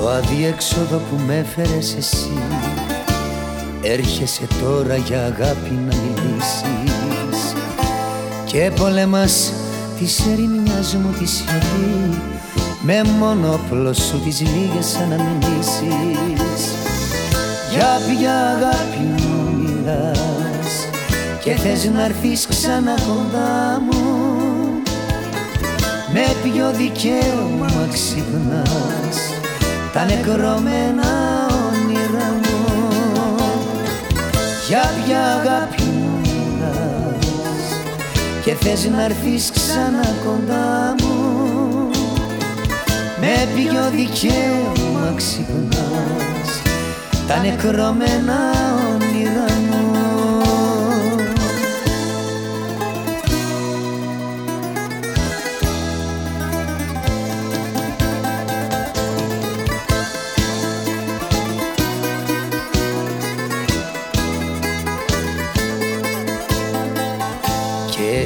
Στο αδιέξοδο που με έφερες εσύ Έρχεσαι τώρα για αγάπη να μιλήσεις. Και πολεμάς της ερημιάς μου τη σιωπή Με μονόπλο σου τις λίγες αναμνήσεις. Για ποια αγάπη μου μιλάς Και θες να έρθεις ξανά κοντά μου; Με ποιο δικαίωμα ξυπνάς Τα νεκρωμένα όνειρα μου. Για ποια αγάπη μου μιλάς Και θες να έρθεις ξανά κοντά μου. Με ποιο δικαίωμα ξυπνάς Τα νεκρωμένα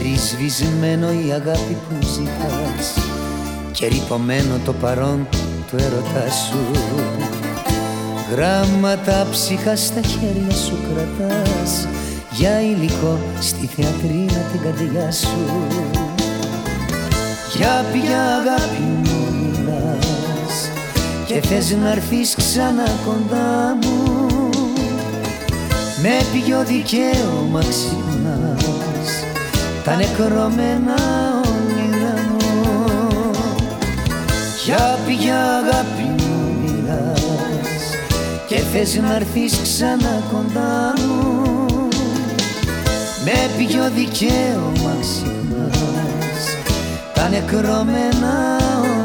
Και σβησμένο η αγάπη που ζητάς Και ρηπωμένο το παρόν του έρωτάς σου. Γράμματα ψυχά στα χέρια σου κρατάς Για υλικό στη θεατρίνα την καρδιά σου. Για ποια αγάπη μου μιλάς Και θες να έρθεις ξανά κοντά μου. Με ποιο δικαίωμα ξυπνάς Τα νεκρωμένα όνειρα μου. Για ποια αγάπη μου μιλάς Και θες να έρθεις ξανά κοντά μου. Με ποιο δικαίωμα ξυπνάς Τα νεκρωμένα όνειρα